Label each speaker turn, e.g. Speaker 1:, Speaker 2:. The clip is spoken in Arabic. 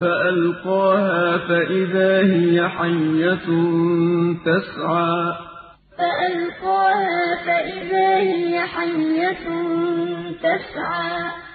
Speaker 1: فَأَلْقَاهَا فَإِذَا هِيَ حَيَّةٌ تَسْعَىٰ. فَأَلْقَاهَا فَإِذَا هِيَ حَيَّةٌ تَسْعَىٰ.